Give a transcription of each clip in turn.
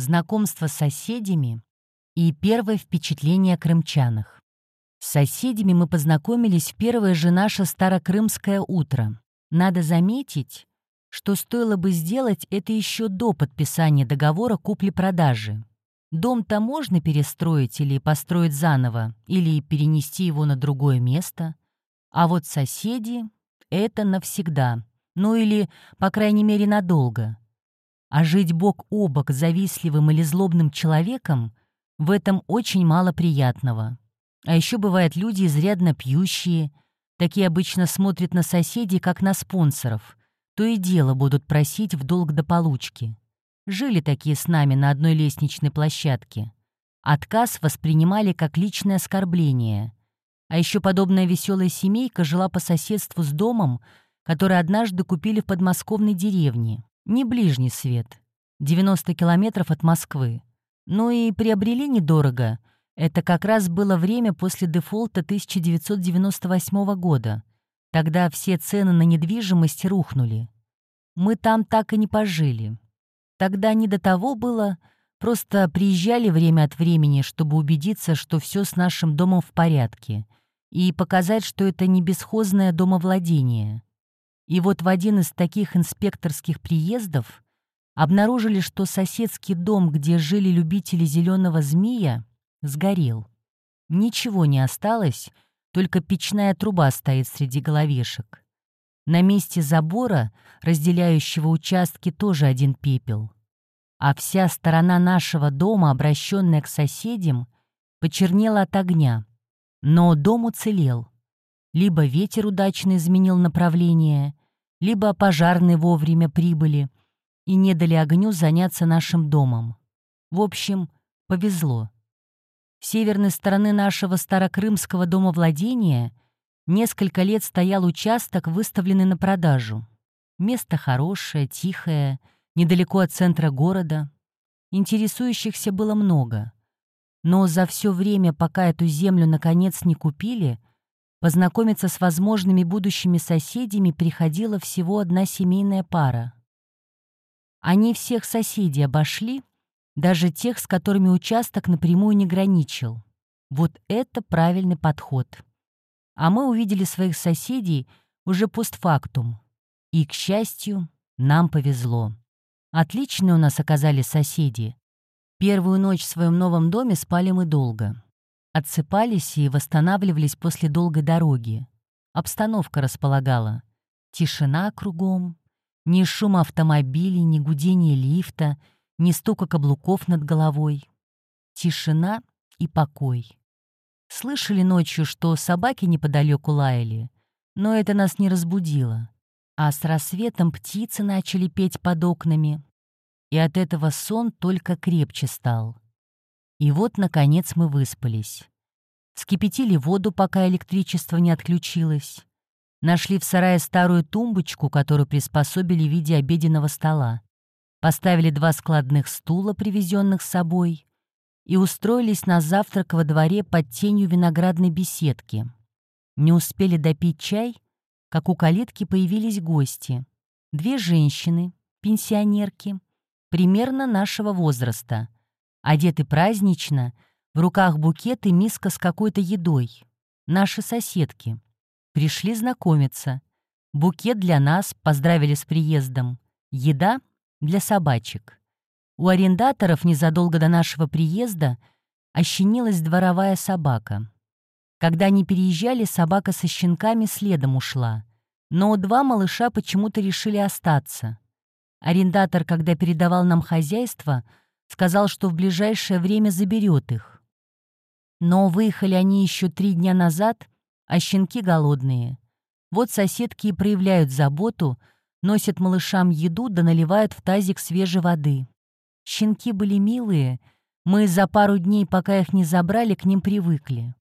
знакомство с соседями и первое впечатление о крымчанах. С соседями мы познакомились в первое же наше старокрымское утро. Надо заметить, что стоило бы сделать это еще до подписания договора купли-продажи. Дом-то можно перестроить или построить заново, или перенести его на другое место. А вот соседи — это навсегда, ну или, по крайней мере, надолго. А жить бок о бок завистливым или злобным человеком — в этом очень мало приятного. А еще бывают люди изрядно пьющие, такие обычно смотрят на соседей, как на спонсоров, то и дело будут просить в долг до получки. Жили такие с нами на одной лестничной площадке. Отказ воспринимали как личное оскорбление. А еще подобная веселая семейка жила по соседству с домом, который однажды купили в подмосковной деревне. Не ближний свет. 90 километров от Москвы. Ну и приобрели недорого. Это как раз было время после дефолта 1998 года. Тогда все цены на недвижимость рухнули. Мы там так и не пожили. Тогда не до того было, просто приезжали время от времени, чтобы убедиться, что все с нашим домом в порядке, и показать, что это не бесхозное домовладение. И вот в один из таких инспекторских приездов обнаружили, что соседский дом, где жили любители зеленого змея, сгорел. Ничего не осталось, только печная труба стоит среди головешек. На месте забора, разделяющего участки, тоже один пепел. А вся сторона нашего дома, обращенная к соседям, почернела от огня. Но дом уцелел. Либо ветер удачно изменил направление, либо пожарные вовремя прибыли и не дали огню заняться нашим домом. В общем, повезло. С северной стороны нашего старокрымского домовладения Несколько лет стоял участок, выставленный на продажу. Место хорошее, тихое, недалеко от центра города. Интересующихся было много. Но за все время, пока эту землю наконец не купили, познакомиться с возможными будущими соседями приходила всего одна семейная пара. Они всех соседей обошли, даже тех, с которыми участок напрямую не граничил. Вот это правильный подход а мы увидели своих соседей уже постфактум. И, к счастью, нам повезло. Отличные у нас оказались соседи. Первую ночь в своем новом доме спали мы долго. Отсыпались и восстанавливались после долгой дороги. Обстановка располагала. Тишина кругом, ни шума автомобилей, ни гудения лифта, ни стука каблуков над головой. Тишина и покой. Слышали ночью, что собаки неподалеку лаяли, но это нас не разбудило. А с рассветом птицы начали петь под окнами, и от этого сон только крепче стал. И вот, наконец, мы выспались. Вскипятили воду, пока электричество не отключилось. Нашли в сарае старую тумбочку, которую приспособили в виде обеденного стола. Поставили два складных стула, привезенных с собой, и устроились на завтрак во дворе под тенью виноградной беседки. Не успели допить чай, как у калитки появились гости. Две женщины, пенсионерки, примерно нашего возраста, одеты празднично, в руках букет и миска с какой-то едой. Наши соседки. Пришли знакомиться. Букет для нас, поздравили с приездом. Еда для собачек. У арендаторов незадолго до нашего приезда ощенилась дворовая собака. Когда они переезжали, собака со щенками следом ушла. Но два малыша почему-то решили остаться. Арендатор, когда передавал нам хозяйство, сказал, что в ближайшее время заберет их. Но выехали они еще три дня назад, а щенки голодные. Вот соседки и проявляют заботу, носят малышам еду да наливают в тазик свежей воды. Щенки были милые, мы за пару дней, пока их не забрали, к ним привыкли.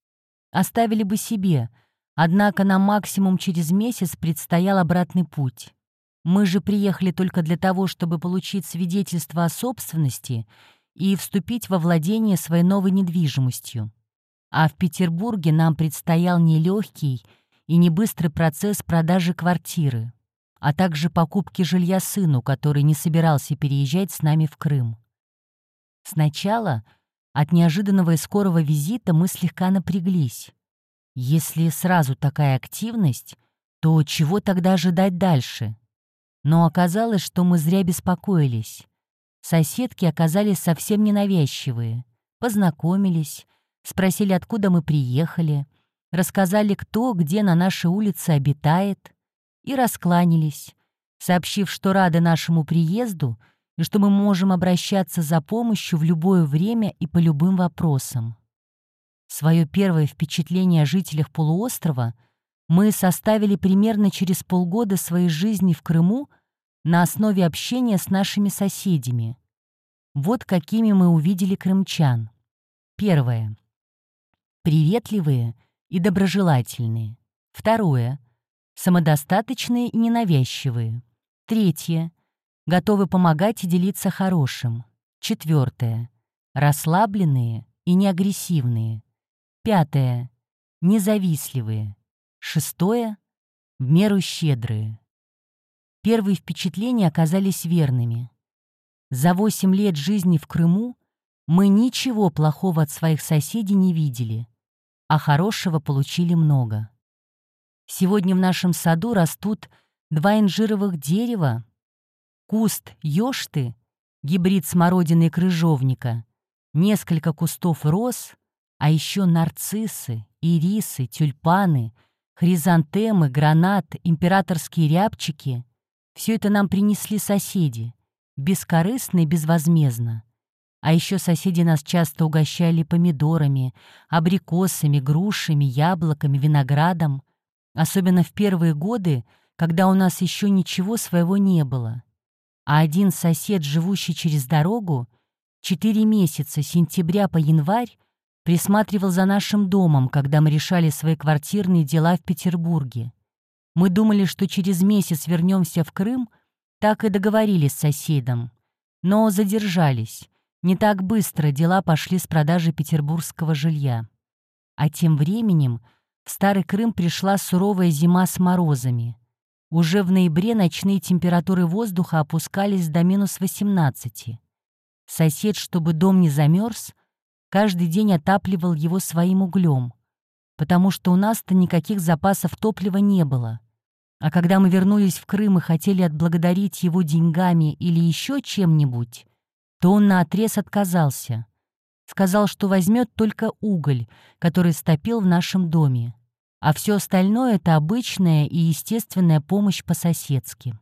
Оставили бы себе, однако нам максимум через месяц предстоял обратный путь. Мы же приехали только для того, чтобы получить свидетельство о собственности и вступить во владение своей новой недвижимостью. А в Петербурге нам предстоял нелегкий и не быстрый процесс продажи квартиры а также покупки жилья сыну, который не собирался переезжать с нами в Крым. Сначала от неожиданного и скорого визита мы слегка напряглись. Если сразу такая активность, то чего тогда ожидать дальше? Но оказалось, что мы зря беспокоились. Соседки оказались совсем ненавязчивые. Познакомились, спросили, откуда мы приехали, рассказали, кто где на нашей улице обитает, и раскланялись, сообщив, что рады нашему приезду и что мы можем обращаться за помощью в любое время и по любым вопросам. Свое первое впечатление о жителях полуострова мы составили примерно через полгода своей жизни в Крыму на основе общения с нашими соседями. Вот какими мы увидели крымчан. Первое. Приветливые и доброжелательные. Второе. Самодостаточные и ненавязчивые. Третье. Готовы помогать и делиться хорошим. Четвертое. Расслабленные и неагрессивные. Пятое. Независливые. Шестое. В меру щедрые. Первые впечатления оказались верными. За восемь лет жизни в Крыму мы ничего плохого от своих соседей не видели, а хорошего получили много. Сегодня в нашем саду растут два инжировых дерева, куст ёшты, гибрид смородины и крыжовника, несколько кустов роз, а еще нарциссы, ирисы, тюльпаны, хризантемы, гранат, императорские рябчики — все это нам принесли соседи, бескорыстно и безвозмездно. А еще соседи нас часто угощали помидорами, абрикосами, грушами, яблоками, виноградом, особенно в первые годы, когда у нас еще ничего своего не было. А один сосед, живущий через дорогу, четыре месяца, сентября по январь, присматривал за нашим домом, когда мы решали свои квартирные дела в Петербурге. Мы думали, что через месяц вернемся в Крым, так и договорились с соседом. Но задержались. Не так быстро дела пошли с продажи петербургского жилья. А тем временем в Старый Крым пришла суровая зима с морозами. Уже в ноябре ночные температуры воздуха опускались до минус 18. Сосед, чтобы дом не замерз, каждый день отапливал его своим углем потому что у нас-то никаких запасов топлива не было. А когда мы вернулись в Крым и хотели отблагодарить его деньгами или еще чем-нибудь, то он наотрез отказался. Сказал, что возьмет только уголь, который стопил в нашем доме, а все остальное — это обычная и естественная помощь по-соседски.